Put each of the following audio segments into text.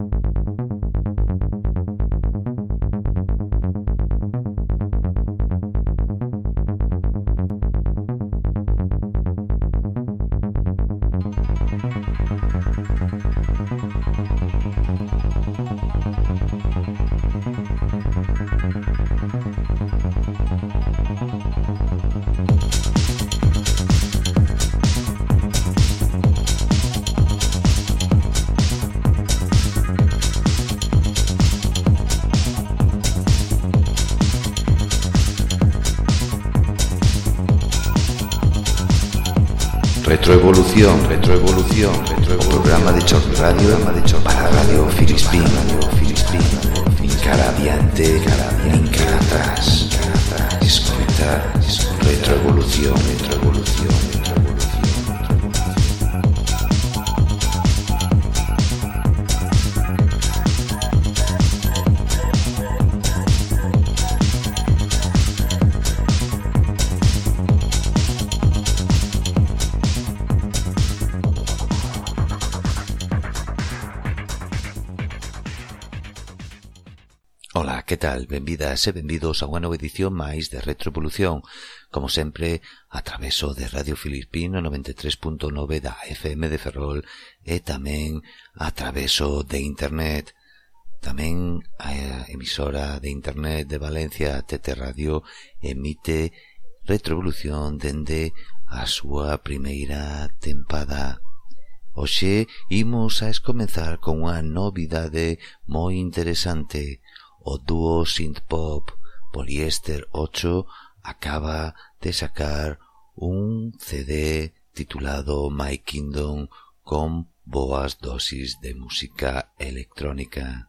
you. Evolución, retroevolución, retroevolución. Programa de Choc Radio, programa de Choc para Radio Filispín, Radio Filispín. Cara adiante, cara, bien, cara atrás. Escuta, retroevolución. Que tal? Benvidas e benvidos a unha nova edición máis de Retroevolución, como sempre, a traveso de Radio Filipino 93.9 da FM de Ferrol e tamén a traveso de Internet. Tamén a emisora de Internet de Valencia, TT Radio, emite Retroevolución dende a súa primeira tempada. Oxe, imos a escomenzar con unha novidade moi interesante o dúo synthpop Polyester 8 acaba de sacar un CD titulado My Kingdom con boas dosis de música electrónica.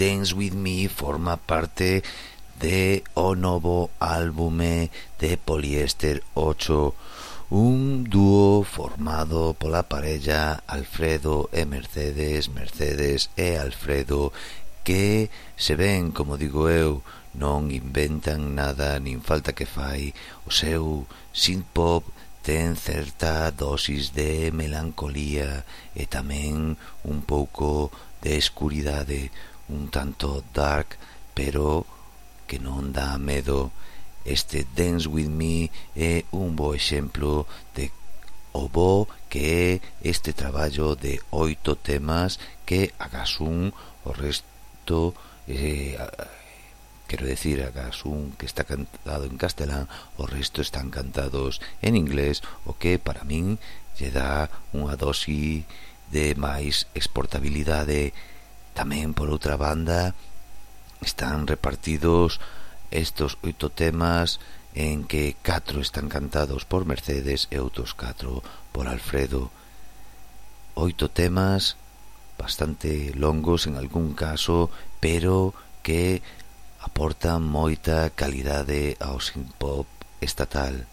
Dance With Me forma parte de o novo álbume de Poliéster 8 un dúo formado pola parella Alfredo e Mercedes, Mercedes e Alfredo que se ven, como digo eu, non inventan nada nin falta que fai. O seu synth pop ten certa dosis de melancolía e tamén un pouco de escuridade un tanto dark, pero que non dá medo. Este Dance With Me é un bo exemplo de o bo que é este traballo de oito temas que agas un o resto eh, quero decir agas un que está cantado en castelán o resto están cantados en inglés o que para min lle dá unha dosi de máis exportabilidade Tamén por outra banda están repartidos estos oito temas en que catro están cantados por Mercedes e outros catro por Alfredo. Oito temas bastante longos en algún caso, pero que aportan moita calidade ao synth pop estatal.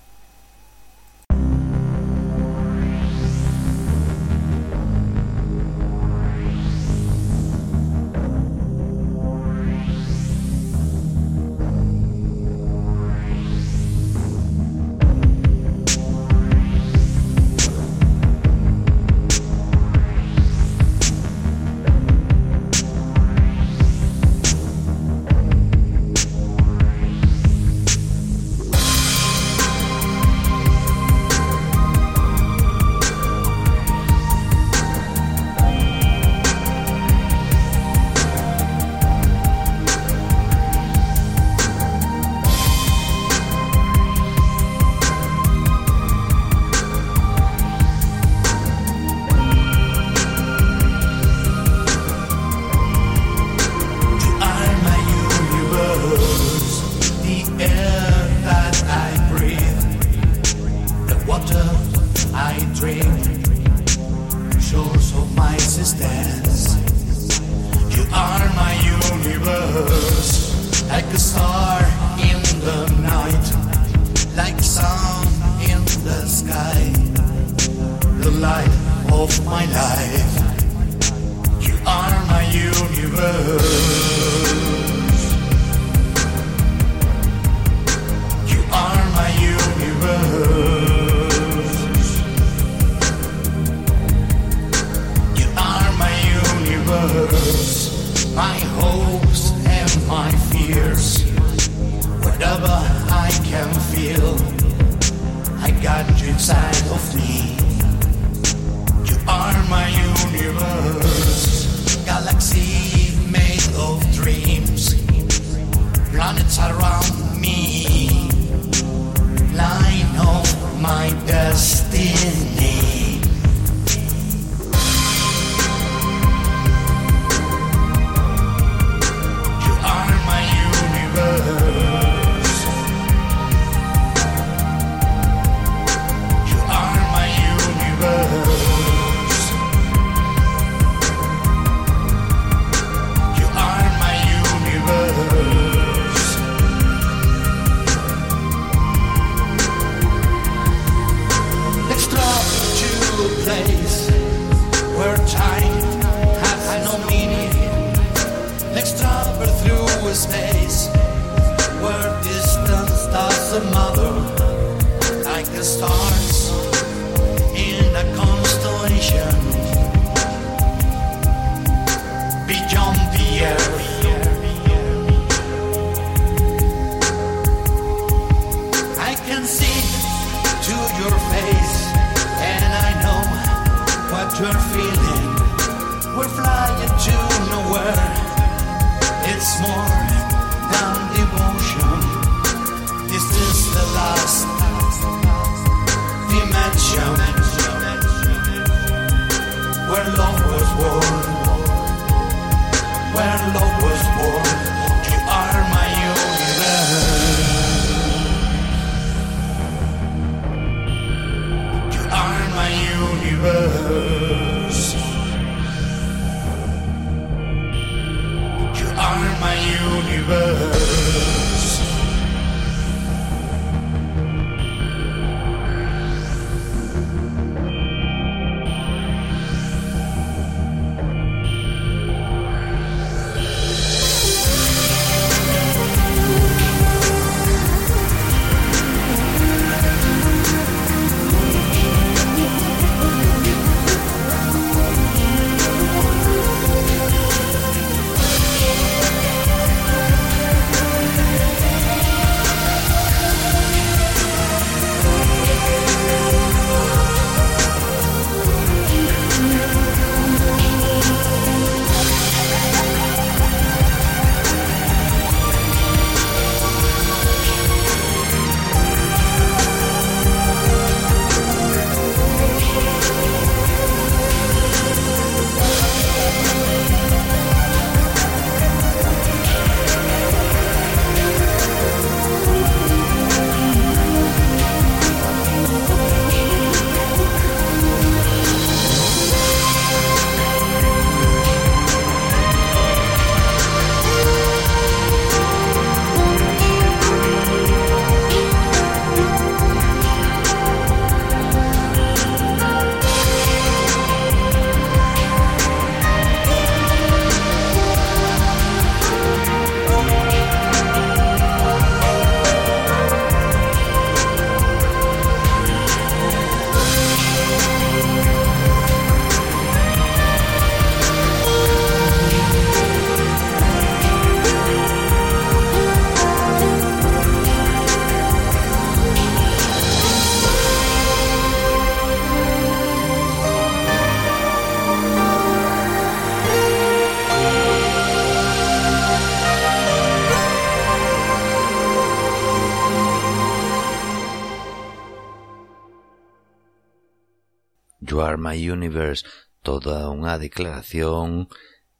My Universe, toda unha declaración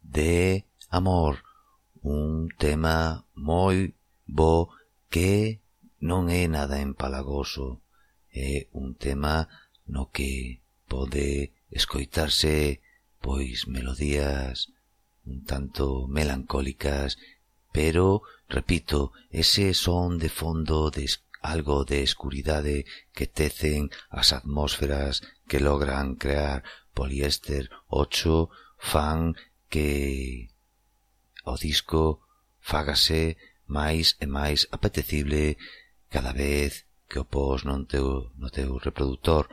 de amor, un tema moi bo que non é nada empalagoso, é un tema no que pode escoitarse pois melodías un tanto melancólicas, pero, repito, ese son de fondo de algo de escuridade que tecen as atmósferas que logran crear poliéster 8 fan que o disco fágase máis e máis apetecible cada vez que o pos non teu, no teu reproductor.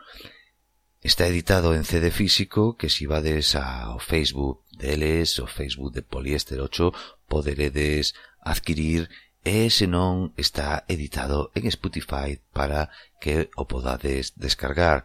Está editado en CD físico que si vades ao Facebook deles, o Facebook de Poliéster 8, poderedes adquirir e se non está editado en Spotify para que o podades descargar.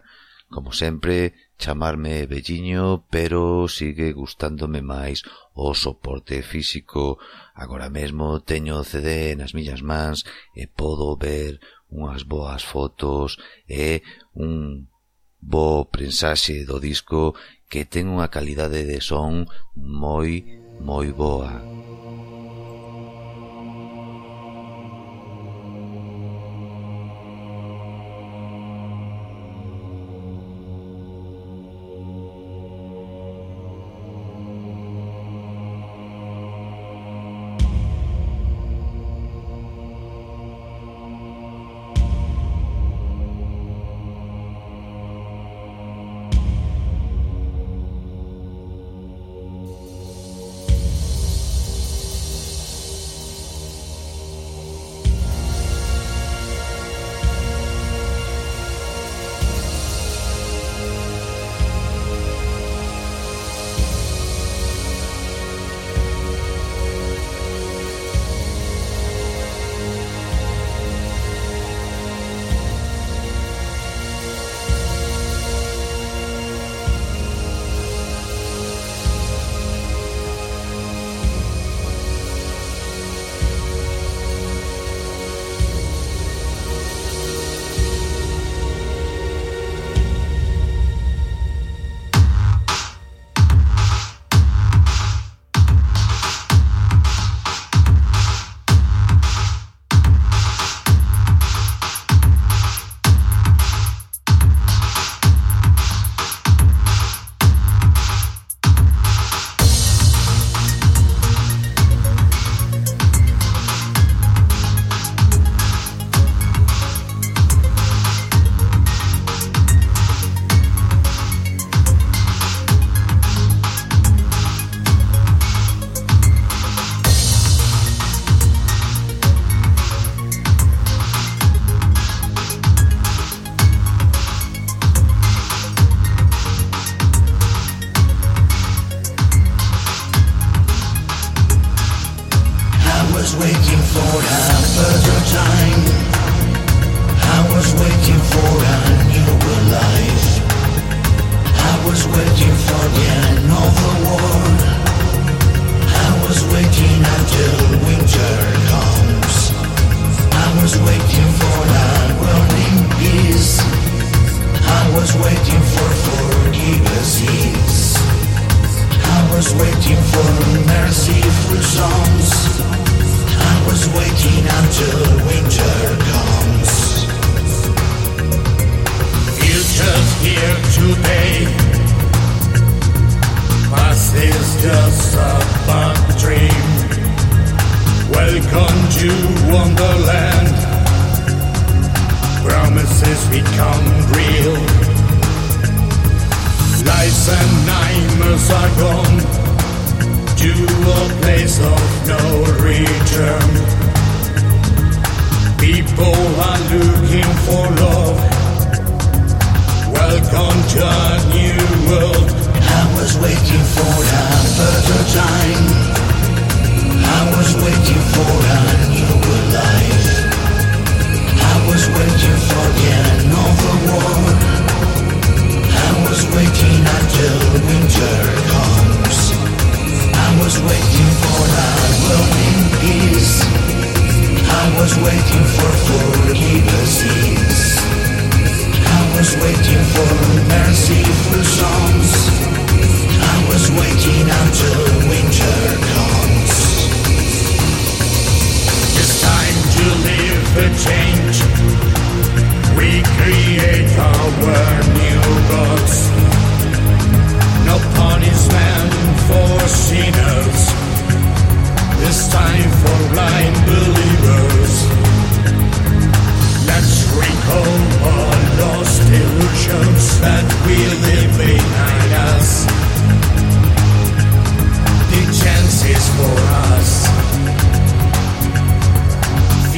Como sempre, chamarme velliño, pero sigue gustándome máis o soporte físico. Agora mesmo teño o CD nas miñas mans e podo ver unhas boas fotos e un bo prensaxe do disco que ten unha calidade de son moi, moi boa. Live a change. We create our new gods. No punishment for sinners. It's time for blind believers. Let's recall all lost illusions that we leave behind us. The chance is for us.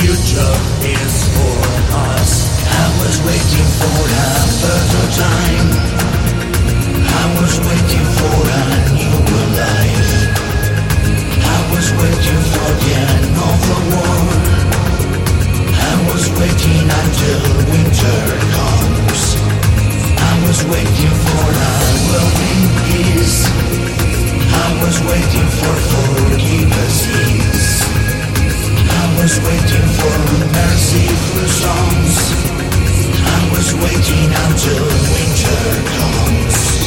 Future is for us. I was waiting for a better time. I was waiting for a newer life. I was waiting for the end of the war. I was waiting until winter comes. I was waiting for a in peace. I was waiting for forgiveness. I was waiting for merciful songs. I was waiting until winter comes.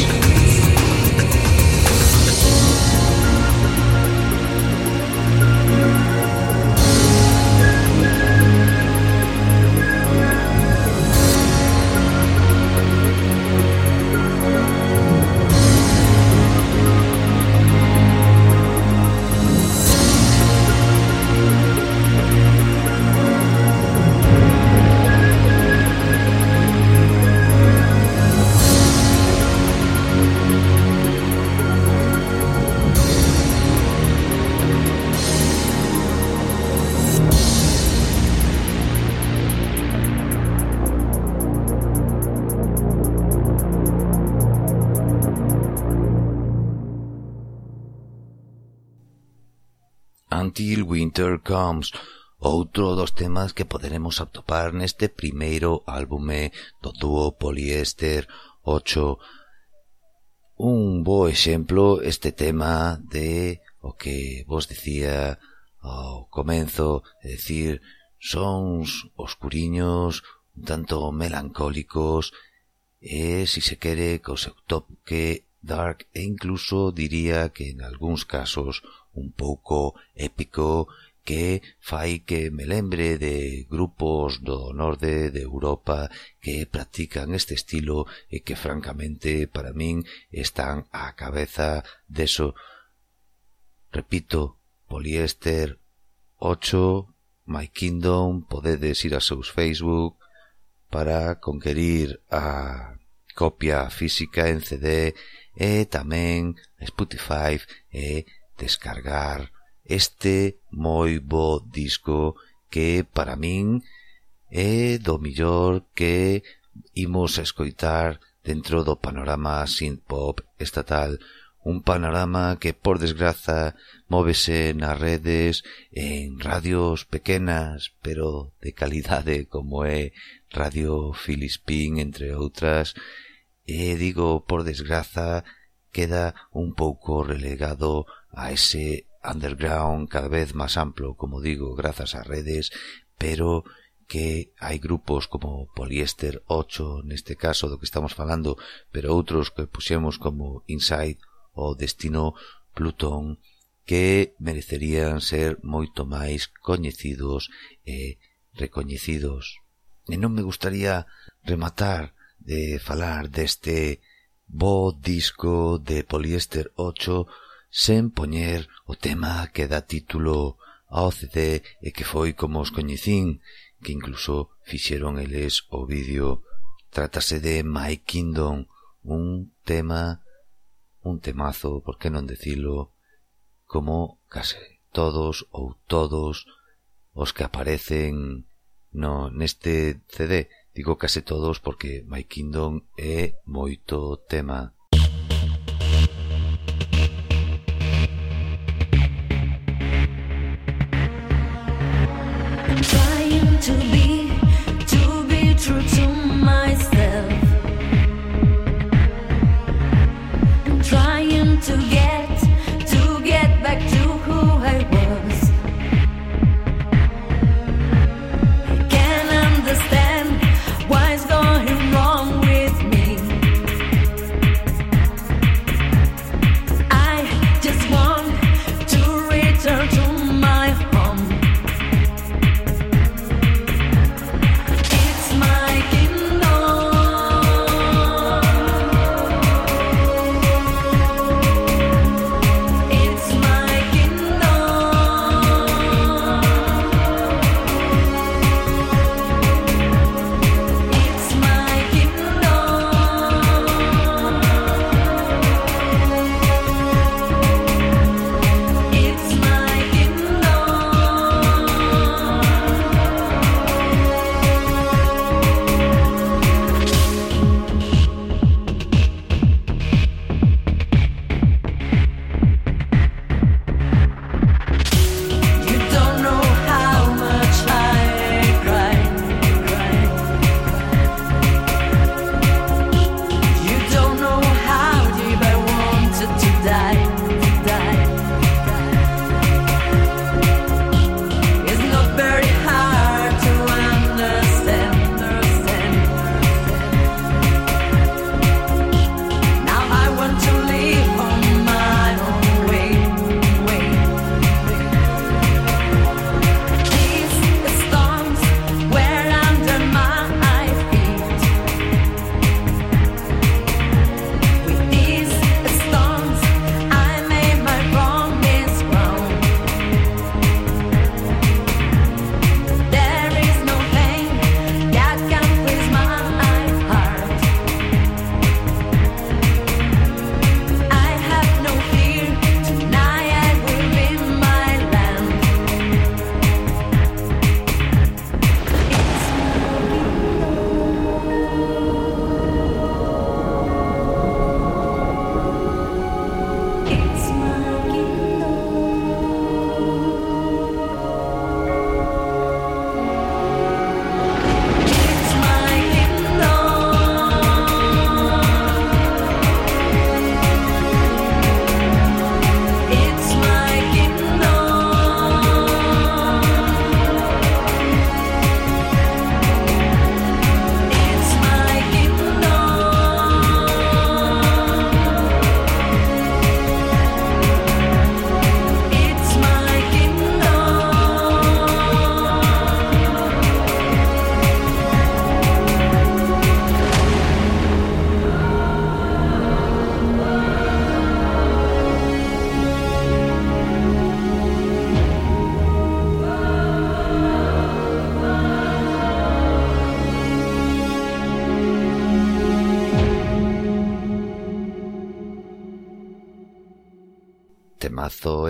Until Winter Comes, outro dos temas que poderemos atopar neste primeiro álbume do dúo Poliéster 8. Un bo exemplo este tema de o que vos decía ao comenzo, é dicir, sons oscuriños, un tanto melancólicos, e, si se quere, co seu toque dark e incluso diría que en algúns casos un pouco épico que fai que me lembre de grupos do norte de Europa que practican este estilo e que francamente para min están á cabeza deso. Repito, Poliéster 8, My Kingdom, podedes ir a seus Facebook para conquerir a copia física en CD e tamén Spotify e descargar este moi bo disco que para min é do millor que imos escoitar dentro do panorama synth-pop estatal, un panorama que, por desgraza, móvese nas redes en radios pequenas, pero de calidade como é Radio Filispín, entre outras, e digo, por desgraza, queda un pouco relegado a ese underground cada vez máis amplo, como digo, grazas a redes, pero que hai grupos como Polyester 8, neste caso do que estamos falando, pero outros que puxemos como Inside ou Destino Plutón, que merecerían ser moito máis coñecidos e recoñecidos. E non me gustaría rematar de falar deste bo disco de Polyester 8 sen poñer o tema que dá título ao CD e que foi como os coñecín, que incluso fixeron eles o vídeo. Trátase de My Kingdom, un tema, un temazo, por que non decilo, como case todos ou todos os que aparecen no, neste CD. Digo case todos porque My Kingdom é moito tema.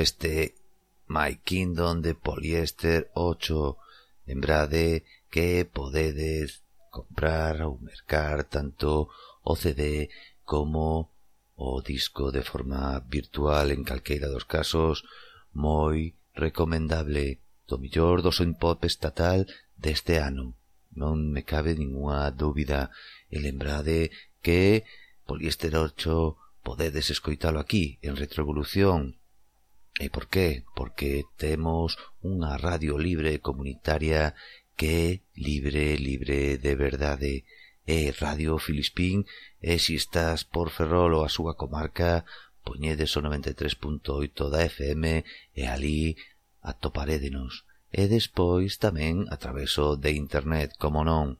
este My Kingdom de Poliéster 8. Lembrade que podedes comprar ou mercar tanto o CD como o disco de forma virtual en calqueira dos casos moi recomendable do millor do son pop estatal deste ano. Non me cabe ninguna dúbida e lembrade que Poliéster 8 podedes escoitalo aquí en Retroevolución E por qué? Porque temos unha radio libre comunitaria que é libre, libre de verdade. É Radio Filispín eh, e se estás por Ferrol ou a súa comarca, poñedes o 93.8 da FM e ali atoparédenos. E despois tamén a traveso de internet, como non.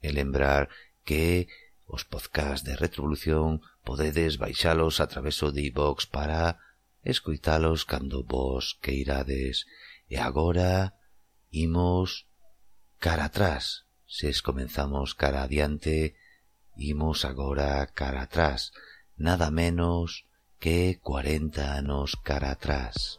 E lembrar que os podcast de Retrovolución podedes baixalos a traveso de iVox para escoitalos cando vos queirades. E agora imos cara atrás. Se es comenzamos cara adiante, imos agora cara atrás. Nada menos que 40 anos cara atrás.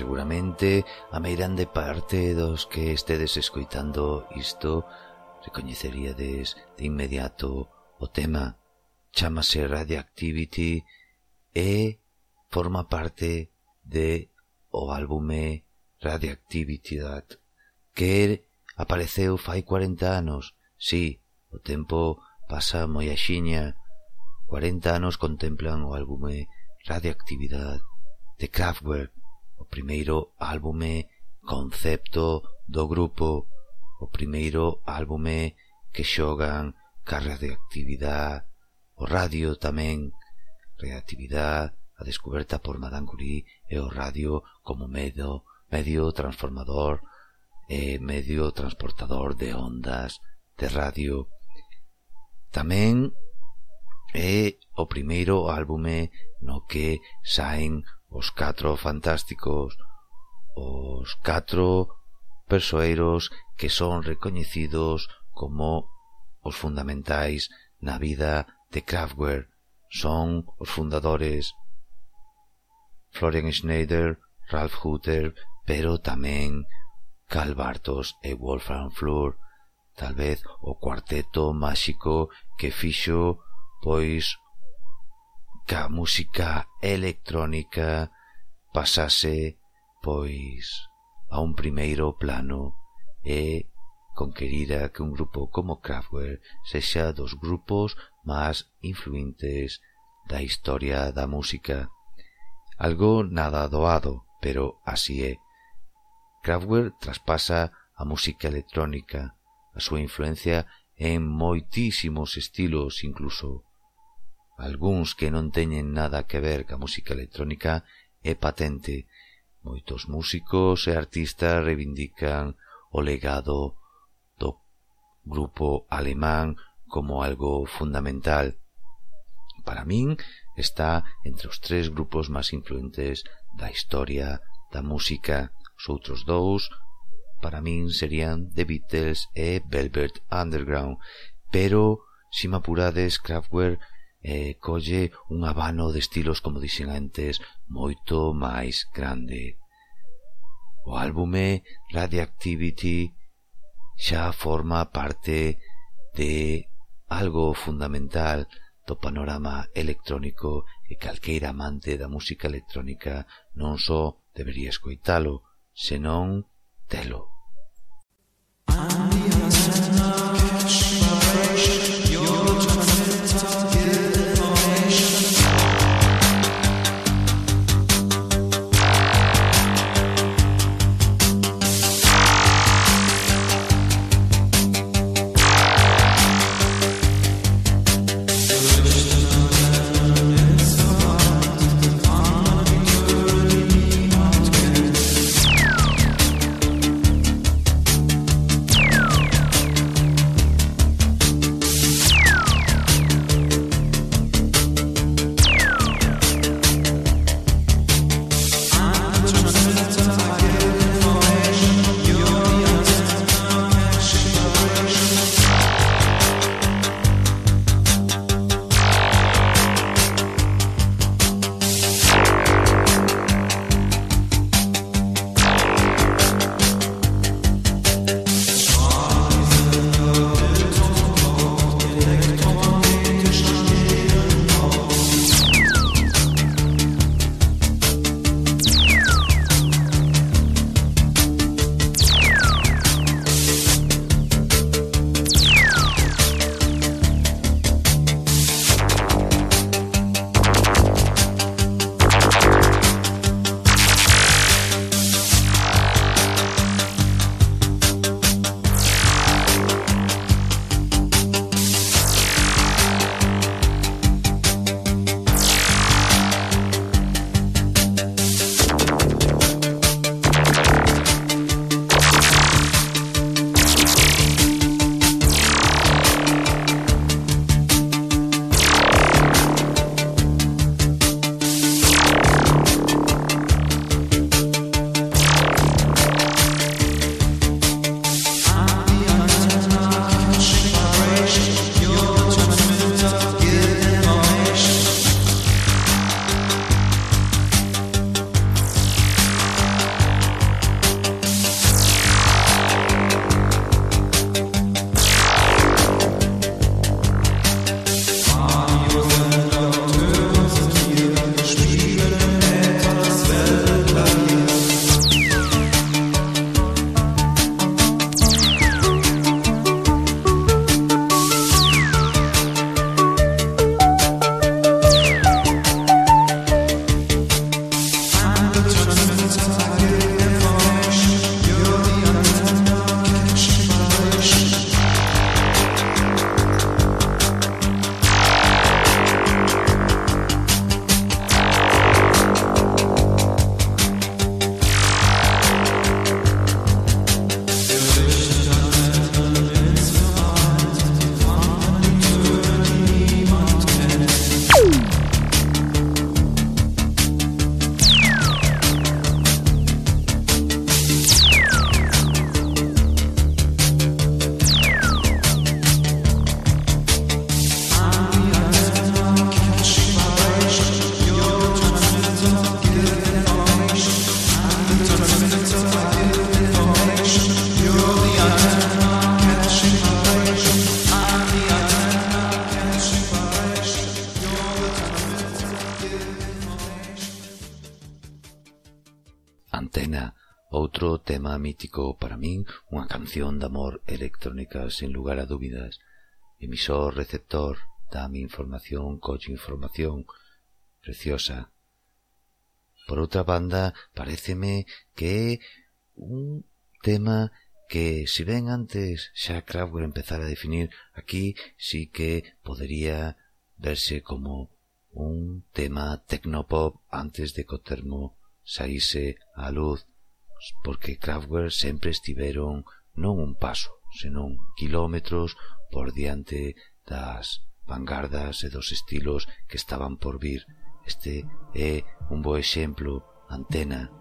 Seguramente a meirande parte dos que estedes escoitando isto recoñeceríades de inmediato o tema. Chámase Radioactivity e forma parte de o álbume Radioactivity That que apareceu fai 40 anos. Sí, o tempo pasa moi axiña. 40 anos contemplan o álbume Radioactividad de Kraftwerk primeiro álbume concepto do grupo, o primeiro álbume que xogan ca radioactividade, o radio tamén, radioactividade, a descoberta por Madame Curie e o radio como medio, medio transformador e medio transportador de ondas de radio. Tamén é o primeiro álbume no que saen os catro fantásticos, os catro persoeiros que son recoñecidos como os fundamentais na vida de Kraftwerk. Son os fundadores Florian Schneider, Ralph Hutter, pero tamén Cal Bartos e Wolfram Flur, tal vez o cuarteto máxico que fixo pois que a música electrónica pasase, pois, a un primeiro plano e conquerira que un grupo como Kraftwerk sexa dos grupos máis influentes da historia da música. Algo nada doado, pero así é. Kraftwerk traspasa a música electrónica. A súa influencia en moitísimos estilos incluso algúns que non teñen nada que ver ca música electrónica é patente. Moitos músicos e artistas reivindican o legado do grupo alemán como algo fundamental. Para min está entre os tres grupos máis influentes da historia da música. Os outros dous para min serían The Beatles e Velvet Underground, pero se me apurades Kraftwerk e colle un habano de estilos, como dixen antes, moito máis grande. O álbume Radioactivity xa forma parte de algo fundamental do panorama electrónico e calqueira amante da música electrónica non só debería escoitalo, senón telo. I'm canción de amor electrónica sin lugar a dúbidas, emisor-receptor, dame información, coche información, preciosa. Por outra banda, pareceme que é un tema que, si ben antes xa Kraftwerk empezara a definir, aquí sí que podería verse como un tema tecnopop antes de que o termo saíse á luz porque Kraftwerk sempre estiveron non un paso, senón quilómetros por diante das vanguardas e dos estilos que estaban por vir. Este é un bo exemplo, Antena.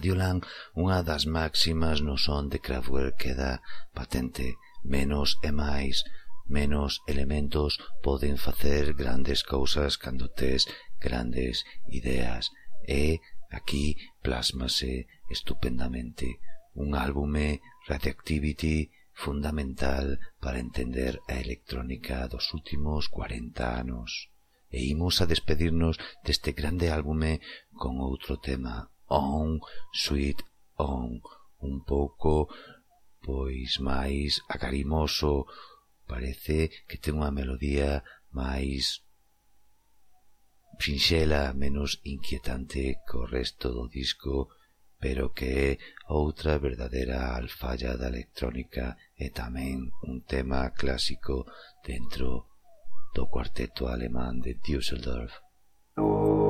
Radioland, unha das máximas no son de Kraftwerk que dá patente menos e máis, menos elementos poden facer grandes cousas cando tes grandes ideas e aquí plásmase estupendamente un álbume Radioactivity fundamental para entender a electrónica dos últimos 40 anos e imos a despedirnos deste grande álbume con outro tema on, sweet on, un pouco pois máis acarimoso, parece que ten unha melodía máis finxela menos inquietante que o resto do disco, pero que é outra verdadeira alfalla da electrónica e tamén un tema clásico dentro do cuarteto alemán de Düsseldorf. Oh.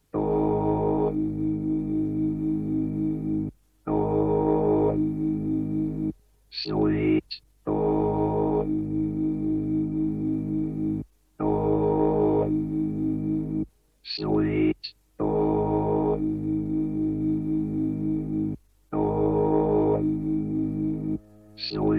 Sure.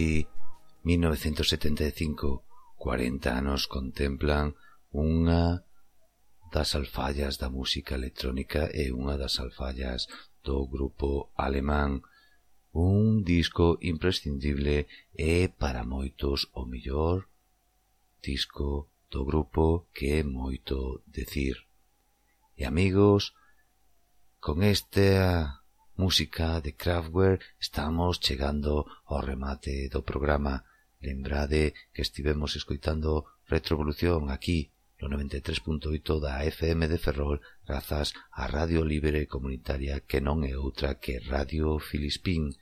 Medici 1975 40 anos contemplan unha das alfallas da música electrónica e unha das alfallas do grupo alemán un disco imprescindible e para moitos o mellor disco do grupo que é moito decir. E amigos, con esta música de Kraftwerk, estamos chegando ao remate do programa. Lembrade que estivemos escoitando Retrovolución aquí, no 93.8 da FM de Ferrol, grazas á Radio Libre Comunitaria que non é outra que Radio Filispín.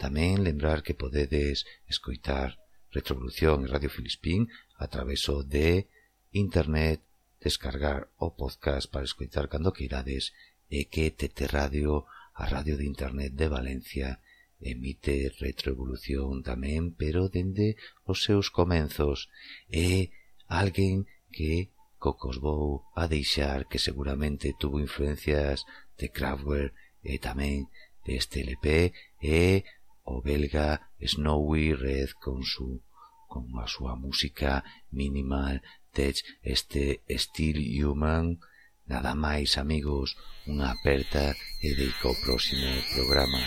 Tamén lembrar que podedes escoitar Retrovolución e Radio Filispín a traveso de internet, descargar o podcast para escoitar cando queirades e que TT Radio A Radio de Internet de Valencia emite retroevolución tamén, pero dende os seus comenzos. É alguén que Cocos vou a deixar que seguramente tuvo influencias de Kraftwerk e tamén deste LP e o belga Snowy Red con su con a súa música minimal tech este Steel Human Nada máis, amigos, unha aperta e deico ao próximo programa.